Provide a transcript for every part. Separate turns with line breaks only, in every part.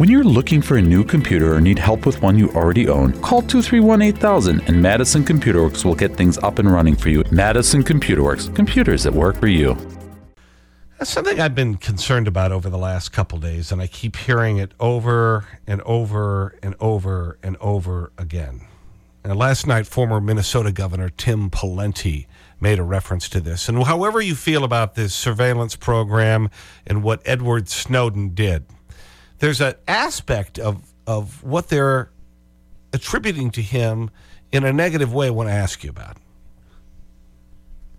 When you're looking for a new computer or need help with one you already own, call 231 8000 and Madison Computer Works will get things up and running for you. Madison Computer Works, computers that work for you.
That's something I've been concerned about over the last couple days, and I keep hearing it over and over and over and over again. And last night, former Minnesota Governor Tim Pawlenty made a reference to this. And however you feel about this surveillance program and what Edward Snowden did, there's an aspect of, of what they're attributing to him in a negative way I want to ask you about.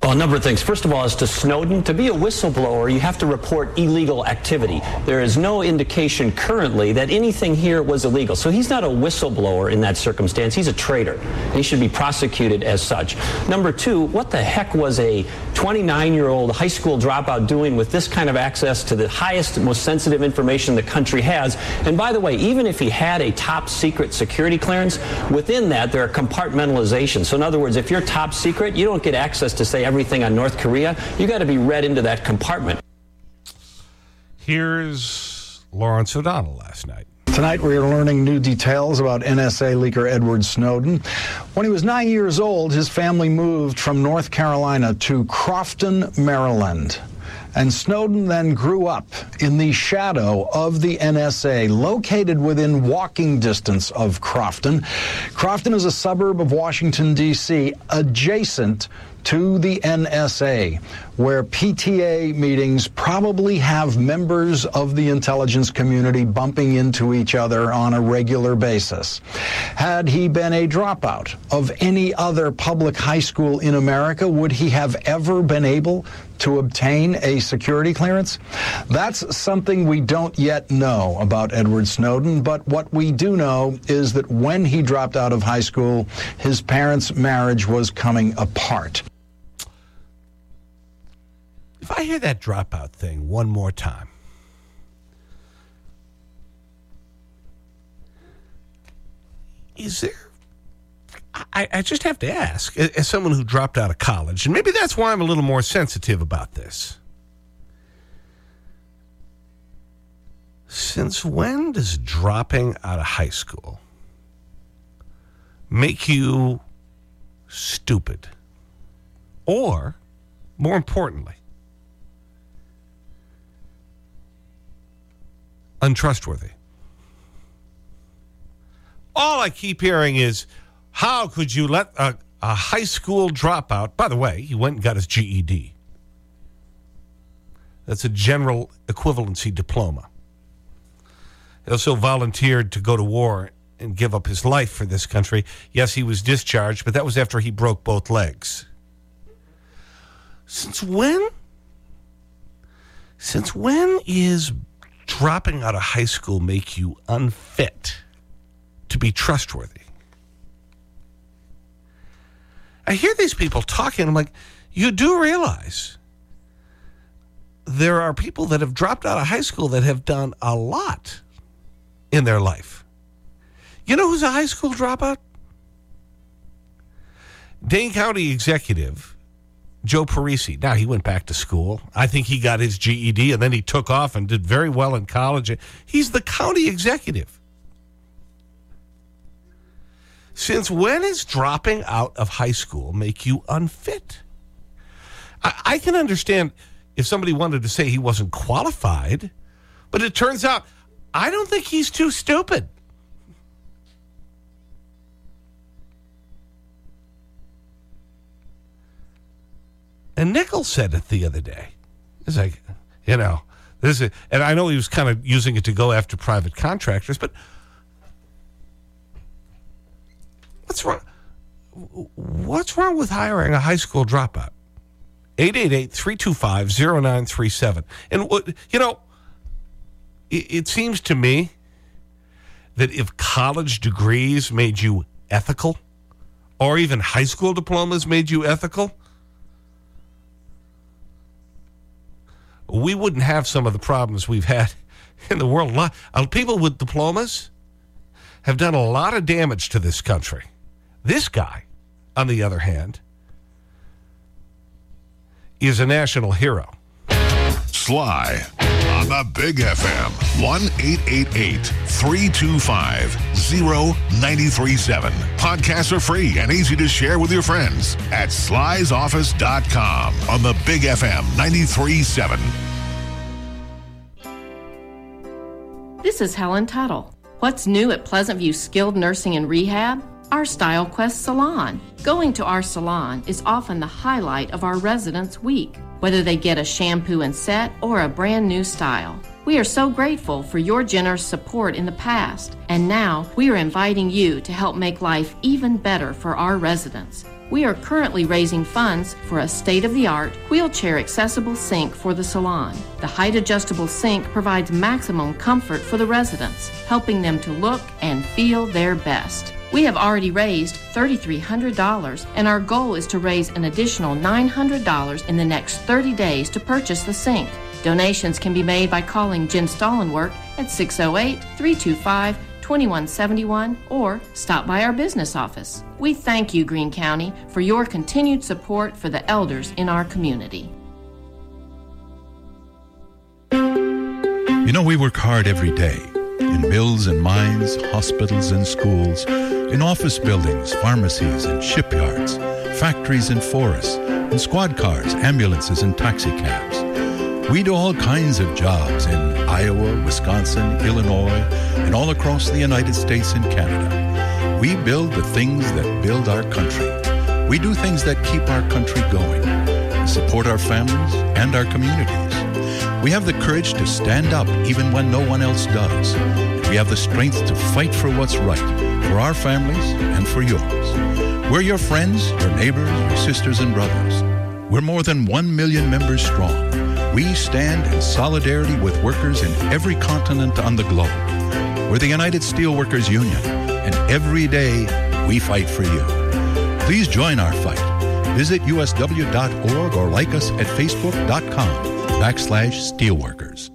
Well, a number of things. First of all, as to Snowden, to be a whistleblower, you have to report illegal activity. There is no indication currently that anything here was illegal. So he's not a whistleblower in that circumstance. He's a traitor. He should be prosecuted as such. Number two, what the heck was a 29 year old high school dropout doing with this kind of access to the highest, most sensitive information the country has? And by the way, even if he had a top secret security clearance, within that there are compartmentalizations. So in other words, if you're top secret, you don't get access to say everything on North Korea. You got to be read into that compartment.
Here's Lawrence O'Donnell last night.
Tonight, we are learning new details about NSA leaker Edward Snowden. When he was nine years old, his family moved from North Carolina to Crofton, Maryland. And Snowden then grew up in the shadow of the NSA, located within walking distance of Crofton. Crofton is a suburb of Washington, D.C., adjacent to the NSA, where PTA meetings probably have members of the intelligence community bumping into each other on a regular basis. Had he been a dropout of any other public high school in America, would he have ever been able to obtain a security clearance? That's something we don't yet know about Edward Snowden, but what we do know is that when he dropped out of high school, his parents' marriage was coming apart.
If I hear that dropout thing one more time, is there I, I, just have to ask, as someone who dropped out of college, and maybe that's why I'm a little more sensitive about this. Since when does dropping out of high school make you stupid? Or, more importantly, untrustworthy? All I keep hearing is, how could you let a, a high school dropout, by the way, he went and got his GED. That's a general equivalency diploma. He also volunteered to go to war and give up his life for this country. Yes, he was discharged, but that was after he broke both legs. Since when? Since when is dropping out of high school make you unfit to be trustworthy? I hear these people talking. I'm like, you do realize there are people that have dropped out of high school that have done a lot in their life. You know who's a high school dropout? Dane County executive Joe Parisi. Now, he went back to school. I think he got his GED and then he took off and did very well in college. He's the county executive. Since when is dropping out of high school make you unfit? I, I can understand if somebody wanted to say he wasn't qualified, but it turns out I don't think he's too stupid. And Nichols said it the other day. It's like, you know, this is, and I know he was kind of using it to go after private contractors, but What's wrong? What's wrong with hiring a high school dropout? 888-325-0937. And, what, you know, it, it seems to me that if college degrees made you ethical, or even high school diplomas made you ethical, we wouldn't have some of the problems we've had in the world. Uh, people with diplomas have done a lot of damage to this country. This guy, on the other hand, is a national hero.
Sly on the Big FM 1 325 0937. Podcasts are free and easy to share with your friends at slysoffice.com on the Big FM 937.
This is Helen Tuttle. What's new at Pleasant View Skilled Nursing and Rehab? Our Style Quest Salon. Going to our salon is often the highlight of our residents' week, whether they get a shampoo and set or a brand new style. We are so grateful for your generous support in the past, and now we are inviting you to help make life even better for our residents. We are currently raising funds for a state of the art, wheelchair accessible sink for the salon. The height adjustable sink provides maximum comfort for the residents, helping them to look and feel their best. We have already raised $3,300, and our goal is to raise an additional $900 in the next 30 days to purchase the sink. Donations can be made by calling Jen Stallenwork at 608 325 2171 or stop by our business office. We thank you, Greene County, for your continued support for the elders in our community.
You know, we work hard every day in mills and mines, hospitals and schools, in office buildings, pharmacies and shipyards, factories and forests, in squad cars, ambulances, and taxicabs. We do all kinds of jobs in Iowa, Wisconsin, Illinois, and all across the United States and Canada. We build the things that build our country. We do things that keep our country going, support our families and our communities. We have the courage to stand up even when no one else does. We have the strength to fight for what's right, for our families and for yours. We're your friends, your neighbors, your sisters and brothers. We're more than one million members strong. We stand in solidarity with workers in every continent on the globe. We're the United Steelworkers Union, and every day we fight for you. Please join our fight. Visit usw.org or like us at facebook.com backslash steelworkers.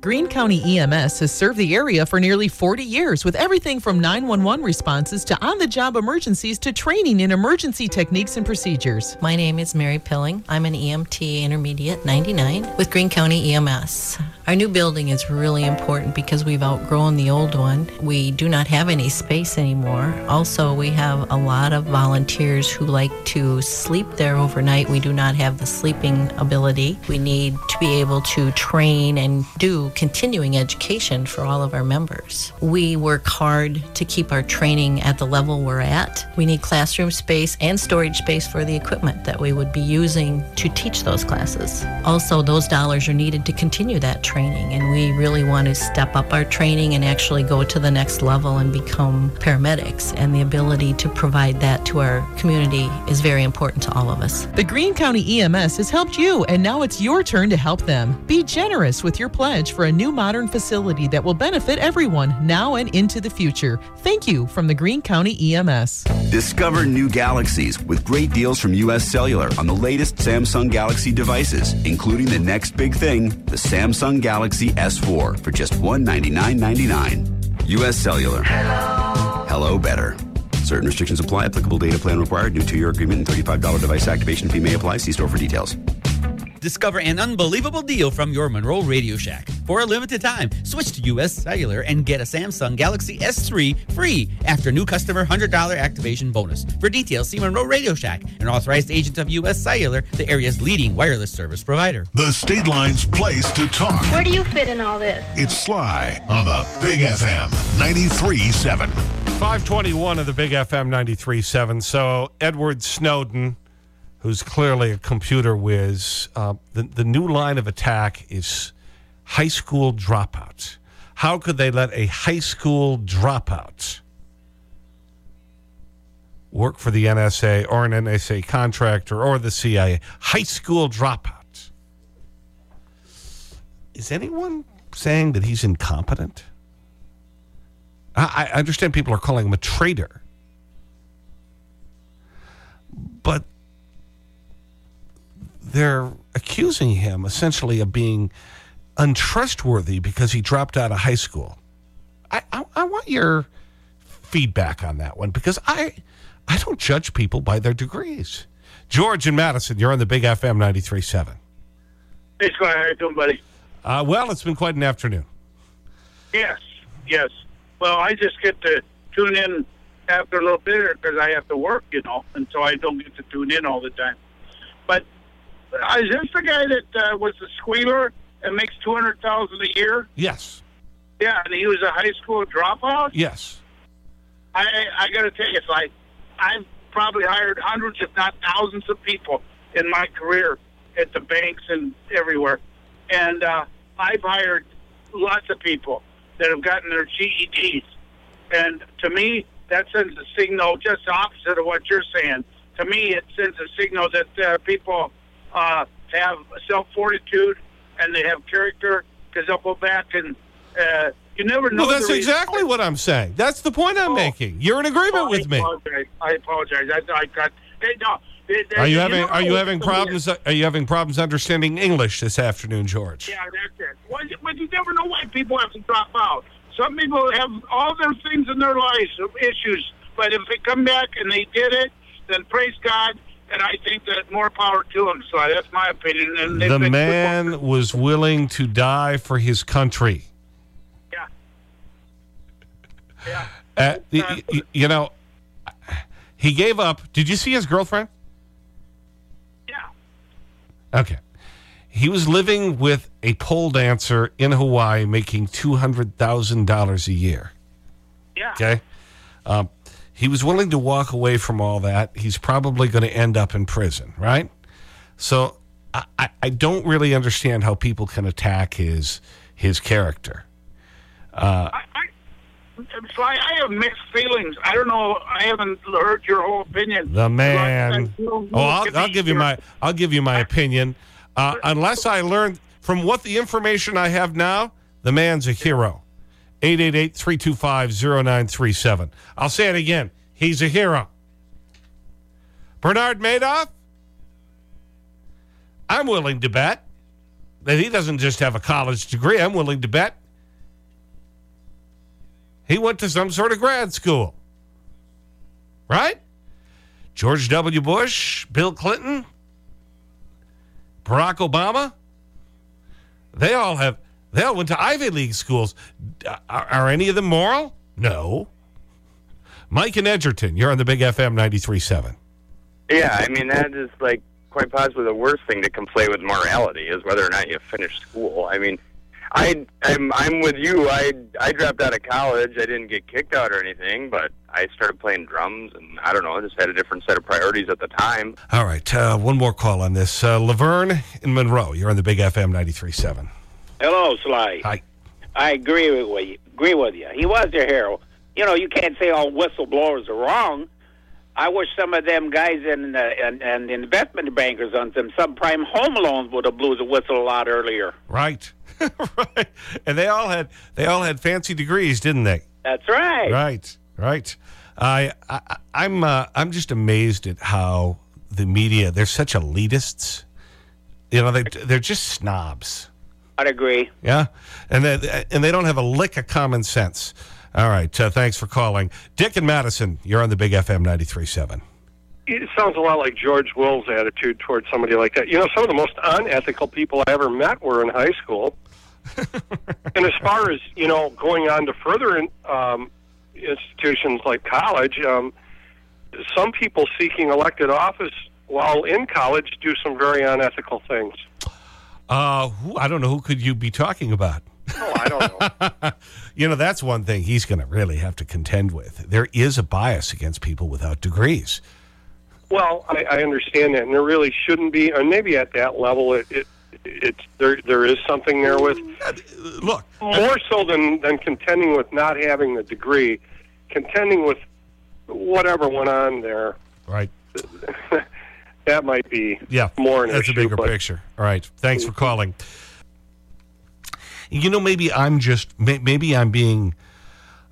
Greene County EMS has served the area for nearly 40 years with everything from 911 responses to on the job emergencies to training in emergency techniques and procedures.
My name is Mary Pilling. I'm an EMT Intermediate 99 with Greene County EMS. Our new building is really important because we've outgrown the old one. We do not have any space anymore. Also, we have a lot of volunteers who like to sleep there overnight. We do not have the sleeping ability. We need to be able to train and do continuing education for all of our members. We work hard to keep our training at the level we're at. We need classroom space and storage space for the equipment that we would be using to teach those classes. Also, those dollars are needed to continue that training and we really want to step up our training and actually go to the next level and become paramedics. And the ability to provide that to our community is very important to all of us.
The Greene County EMS has helped you, and now it's your turn to help them. Be generous with your pledge for a new modern facility that will benefit everyone now and into the future. Thank you from the Greene County EMS.
Discover new galaxies with great deals from U.S. Cellular on the latest Samsung Galaxy devices, including the next big thing, the Samsung Galaxy S4 for just $199.99. U.S. Cellular. Hello. Hello better. Certain restrictions apply. Applicable data plan required. New two-year agreement and $35 device activation fee may apply. See store for details.
Discover an unbelievable deal from your Monroe Radio Shack. For a limited time, switch to US Cellular and get a Samsung Galaxy S3 free after new customer $100 activation bonus. For details, see Monroe Radio Shack, an authorized agent of US Cellular, the area's leading wireless service provider.
The State Line's place to talk.
Where do you fit in all this?
It's Sly on the Big FM 93.7.
521 of the Big FM 93.7. So, Edward Snowden who's clearly a computer whiz. Uh, the, the new line of attack is high school dropouts. How could they let a high school dropout work for the NSA or an NSA contractor or the CIA? High school dropout. Is anyone saying that he's incompetent? I, I understand people are calling him a traitor. But they're accusing him essentially of being untrustworthy because he dropped out of high school. I, I, I, want your feedback on that one because I, I don't judge people by their degrees. George and Madison, you're on the Big FM 93.7.
Hey, Squire. How you doing, buddy?
Uh, well, it's been quite an afternoon.
Yes, yes. Well, I just get to tune in after a little bit because I have to work, you know, and so I don't get to tune in all the time. But is this the guy that uh, was the squealer and makes two hundred thousand a year?
Yes.
Yeah, and he was a high school dropout.
Yes.
I I, I got to tell you, it's like I've probably hired hundreds, if not thousands, of people in my career at the banks and everywhere, and uh, I've hired lots of people that have gotten their GEDs, and to me, that sends a signal just opposite of what you're saying. To me, it sends a signal that uh, people uh, have self fortitude and they have character because they'll go back and uh, you never know.
Well, that's exactly what I'm saying. That's the point I'm making. You're in agreement
Oh,
with me.
I apologize. I, I got. Hey, no.
Are you having Are you having problems? Are you having problems understanding English this afternoon, George?
Yeah, that's it. Well, you- but you never know why people have to drop out. Some people have all their things in their lives, issues, but if they come back and they did it, then praise God. And I think that more power to them. So that's my opinion. And
The man was willing to die for his country.
Yeah. Yeah.
Uh, y- y- you know, he gave up. Did you see his girlfriend?
Yeah.
Okay. He was living with a pole dancer in Hawaii making $200,000 a year.
Yeah.
Okay. Um, he was willing to walk away from all that. He's probably going to end up in prison, right? So I, I, I don't really understand how people can attack his, his character. Uh,
Sly, I have mixed feelings. I don't know. I haven't heard your whole opinion.
the man.
I
Oh, I'll, I'll give you my, I'll give you my opinion. Uh, unless I learned from what the information I have now, the man's a hero. 888-325-0937. I'll say it again. He's a hero. Bernard Madoff? I'm willing to bet that he doesn't just have a college degree. I'm willing to bet he went to some sort of grad school. Right? George W. Bush, Bill Clinton, Barack Obama, they all have, they all went to Ivy League schools. Are, are any of them moral? No. Mike and Edgerton, you're on the Big FM 93.7.
Yeah, I mean that is like quite possibly the worst thing to conflate with morality is whether or not you finish school. I mean, I I'm I'm with you. I I dropped out of college. I didn't get kicked out or anything, but I started playing drums, and I don't know, I just had a different set of priorities at the time.
All right, uh, one more call on this. Uh, Laverne in Monroe, you're on the Big FM 93.7.
Hello, Sly.
Hi.
I agree with you. Agree with you. He was their hero. You know, you can't say all whistleblowers are wrong. I wish some of them guys in uh, and, and investment bankers on some subprime home loans would have blew the whistle a lot earlier.
Right. right. And they all had they all had fancy degrees, didn't they?
That's right.
Right. Right. I, I I'm uh, I'm just amazed at how the media they're such elitists. You know, they they're just snobs.
I'd agree.
Yeah. And they and they don't have a lick of common sense. All right. Uh, thanks for calling. Dick and Madison, you're on the Big FM 93.7.
It sounds a lot like George Will's attitude towards somebody like that. You know, some of the most unethical people I ever met were in high school. and as far as, you know, going on to further in, um, institutions like college, um, some people seeking elected office while in college do some very unethical things.
Uh, who, I don't know. Who could you be talking about?
Oh, I don't know.
you know, that's one thing he's going to really have to contend with. There is a bias against people without degrees.
Well, I, I understand that, and there really shouldn't be. And maybe at that level, it, it it's there. There is something there with.
Look,
more so than than contending with not having the degree, contending with whatever went on there.
Right.
that might be
Yeah,
more an
that's
issue,
a bigger picture. All right. Thanks for calling. You know, maybe I'm just, maybe I'm being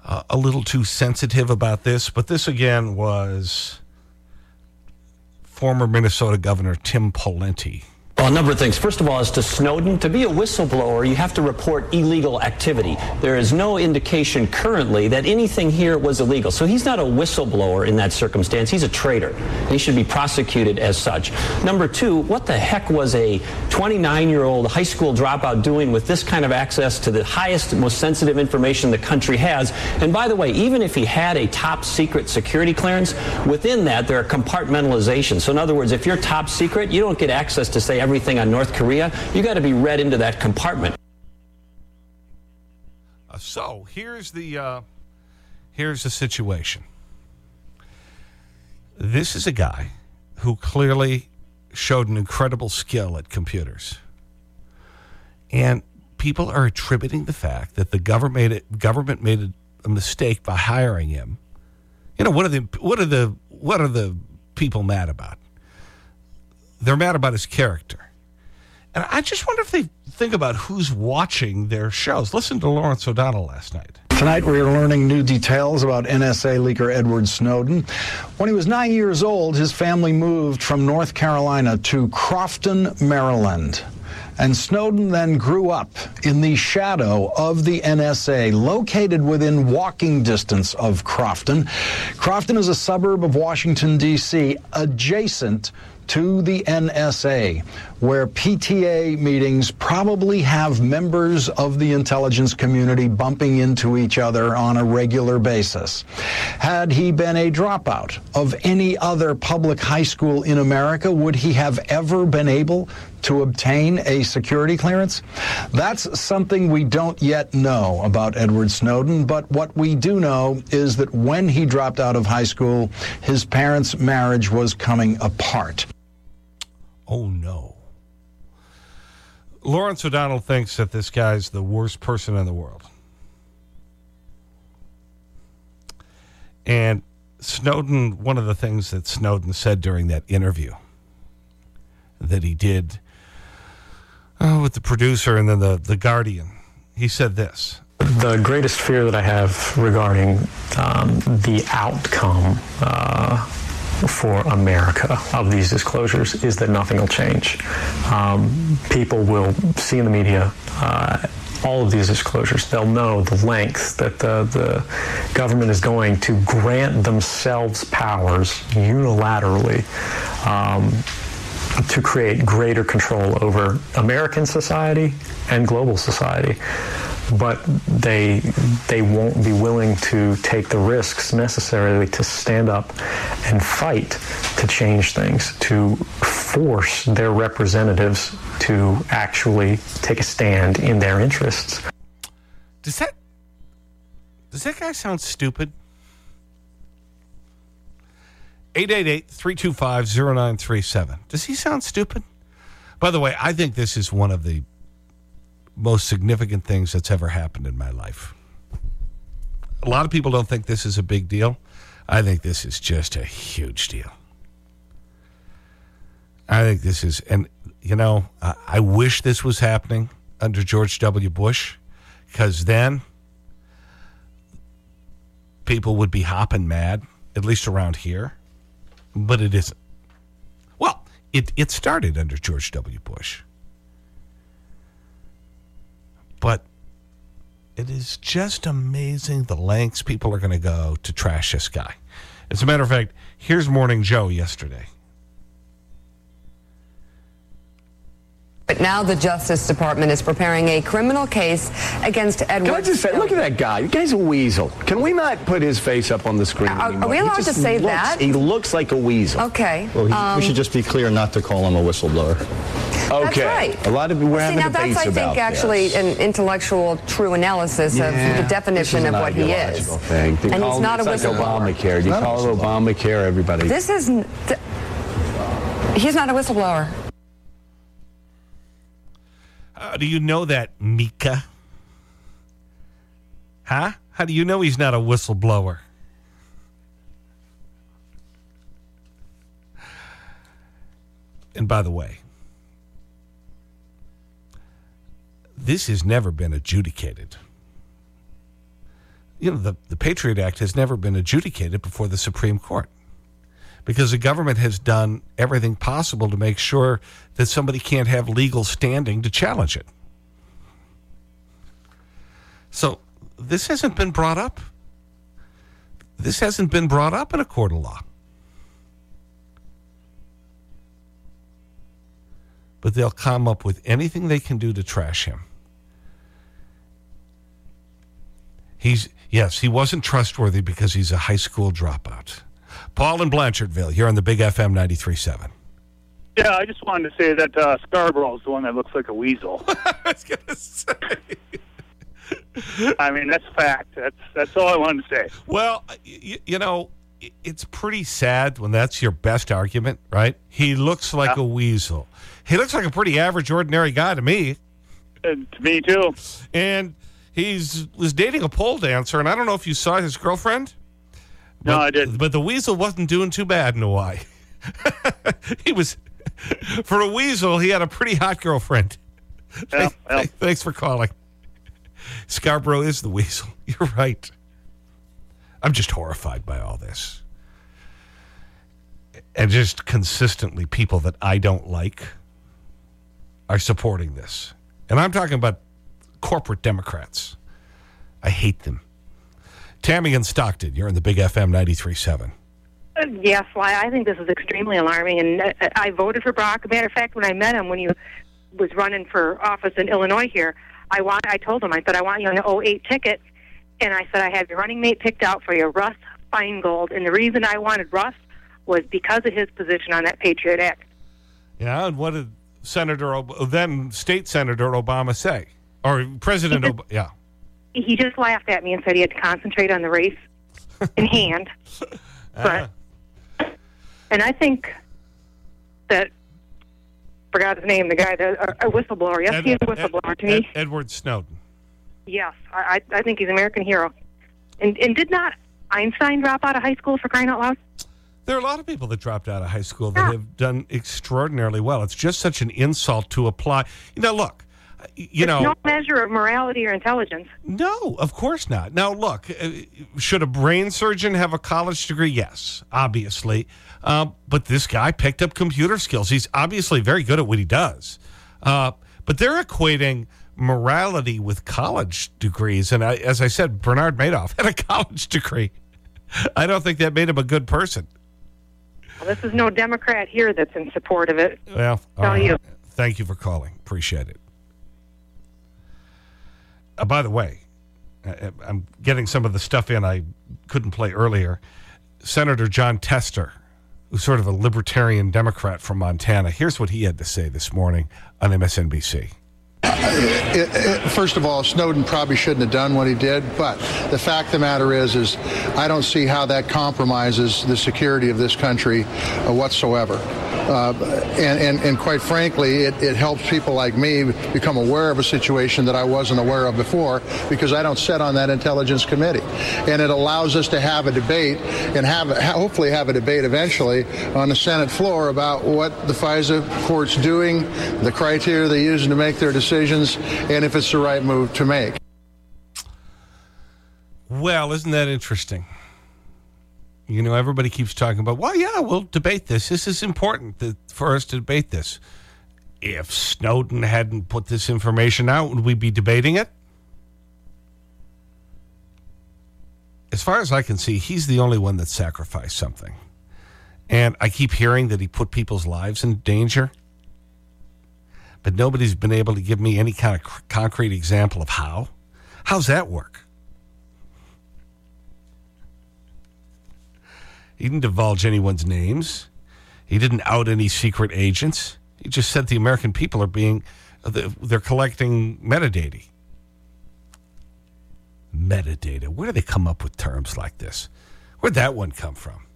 uh, a little too sensitive about this, but this again was former Minnesota Governor Tim Pawlenty
Well, a number of things. First of all, as to Snowden, to be a whistleblower, you have to report illegal activity. There is no indication currently that anything here was illegal. So he's not a whistleblower in that circumstance. He's a traitor. And he should be prosecuted as such. Number two, what the heck was a 29-year-old high school dropout doing with this kind of access to the highest, most sensitive information the country has? And by the way, even if he had a top secret security clearance, within that there are compartmentalizations. So in other words, if you're top secret, you don't get access to say everything on North Korea. You got to be read into that compartment.
Uh, so here's the, uh, here's the situation. This is a guy who clearly showed an incredible skill at computers. And people are attributing the fact that the government made, it, government made a, mistake by hiring him. You know, what are, the, what, are the, what are the people mad about? They're mad about his character. And I just wonder if they think about who's watching their shows. Listen to Lawrence O'Donnell last night.
Tonight, we are learning new details about NSA leaker Edward Snowden. When he was nine years old, his family moved from North Carolina to Crofton, Maryland. And Snowden then grew up in the shadow of the NSA, located within walking distance of Crofton. Crofton is a suburb of Washington, D.C., adjacent to the NSA, where PTA meetings probably have members of the intelligence community bumping into each other on a regular basis. Had he been a dropout of any other public high school in America, would he have ever been able to obtain a security clearance? That's something we don't yet know about Edward Snowden, but what we do know is that when he dropped out of high school, his parents' marriage was coming apart.
Oh, no. Lawrence O'Donnell thinks that this guy's the worst person in the world. And Snowden, one of the things that Snowden said during that interview that he did oh, with the producer and then the, the Guardian, he said this.
The greatest fear that I have regarding um, the outcome uh, for America of these disclosures is that nothing will change. Um, people will see in the media uh, all of these disclosures. They'll know the length that the, the government is going to grant themselves powers unilaterally. Um, to create greater control over American society and global society but they they won't be willing to take the risks necessarily to stand up and fight to change things to force their representatives to actually take a stand in their interests.
Does that does that guy sound stupid? 888-325-0937 does he sound stupid by the way i think this is one of the most significant things that's ever happened in my life. A lot of people don't think this is a big deal. I think this is just a huge deal. I think this is, and you know, I, I wish this was happening under George W. Bush because then people would be hopping mad, at least around here, but it isn't. Well, it, it started under George W. Bush. But it is just amazing the lengths people are going to go to trash this guy. As a matter of fact, here's Morning Joe yesterday.
But now the Justice Department is preparing a criminal case against Edward.
Can I just say, look at that guy. The guy's a weasel. Can we not put his face up on the screen
Are, are we allowed to say
looks,
that?
He looks like a weasel.
Okay.
Well, he,
um,
we should just be clear not to call him a whistleblower.
Okay.
right.
A lot of we're
See,
having
now
debates
that's, I
about
think, actually
this.
an intellectual, true analysis
Yeah,
of the definition of what he is.
ideological Thing. They
And
call
he's not a
it's like
whistleblower.
Obamacare. You call it Obamacare, everybody.
This is. th- he's not a whistleblower.
How do you know that, Mika? Huh? How do you know he's not a whistleblower? And by the way, this has never been adjudicated. You know, the, the Patriot Act has never been adjudicated before the Supreme Court because the government has done everything possible to make sure that somebody can't have legal standing to challenge it. So this hasn't been brought up. This hasn't been brought up in a court of law. But they'll come up with anything they can do to trash him. He's, yes, he wasn't trustworthy because he's a high school dropout. Paul in Blanchardville here on the Big FM 93.7.
Yeah, I just wanted to say that uh, Scarborough is the one that looks like a weasel.
I was going to say.
I mean, that's fact. That's, that's all I wanted to say.
Well, you, you know, it's pretty sad when that's your best argument, right? He looks like a weasel. He looks like a pretty average, ordinary guy to me.
Uh, to me, too.
And he's was dating a pole dancer, and I don't know if you saw his girlfriend.
No,
but,
I didn't.
But the weasel wasn't doing too bad in Hawaii. he was, for a weasel, he had a pretty hot girlfriend.
Yeah, well.
Thanks for calling. Scarborough is the weasel. You're right. I'm just horrified by all this. And just consistently, people that I don't like are supporting this. And I'm talking about corporate Democrats. I hate them. Tammy in Stockton, you're in the Big FM 93.7.
Uh, Yes, why I think this is extremely alarming, and uh, I voted for Barack. Matter of fact, when I met him when he was running for office in Illinois here, I want I told him I said I want you on the 08 ticket, and I said I have your running mate picked out for you, Russ Feingold, and the reason I wanted Russ was because of his position on that Patriot Act.
Yeah, and what did Senator, then State Senator Obama say? Or President Obama, yeah.
He just laughed at me and said he had to concentrate on the race in hand. But uh-huh. and I think that forgot his name, the guy that a, whistleblower. Yes,
Ed-
he's a
Ed-
whistleblower to
Ed-
me.
Edward Snowden.
Yes, I, I I think he's an American hero. And and did not Einstein drop out of high school for crying out loud?
There are a lot of people that dropped out of high school that have done extraordinarily well. It's just such an insult to apply. You know, look, you know.
no measure of morality or intelligence.
No, of course not. Now, look, uh, should a brain surgeon have a college degree? Yes, obviously. Uh, but this guy picked up computer skills. He's obviously very good at what he does. Uh, but they're equating morality with college degrees. And I, as I said, Bernard Madoff had a college degree. I don't think that made him a good person.
Well, this is no Democrat here that's in support of it.
Well,
Tell
right.
you.
Thank you for calling. Appreciate it. Uh, by the way, I, I'm getting some of the stuff in I couldn't play earlier. Senator Jon Tester, who's sort of a libertarian Democrat from Montana, here's what he had to say this morning on MSNBC.
It- it- first of all, Snowden probably shouldn't have done what he did, but the fact of the matter is, is I don't see how that compromises the security of this country uh, whatsoever. Uh, and, and, and quite frankly, it, it helps people like me become aware of a situation that I wasn't aware of before because I don't sit on that intelligence committee. And it allows us to have a debate and have hopefully have a debate eventually on the Senate floor about what the FISA court's doing, the criteria they're using to make their decisions, and if it's the right move to make.
Well, isn't that interesting? You know, everybody keeps talking about, well, yeah, we'll debate this. This is important that, for us to debate this. If Snowden hadn't put this information out, would we be debating it? As far as I can see, he's the only one that sacrificed something. And I keep hearing that he put people's lives in danger. But nobody's been able to give me any kind of concrete example of how. How's that work? He didn't divulge anyone's names. He didn't out any secret agents. He just said the American people are being, uh, they're collecting metadata. Metadata. Where do they come up with terms like this? Where'd that one come from?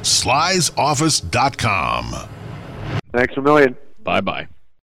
Sly'sOffice.com.
Thanks a million. Bye bye.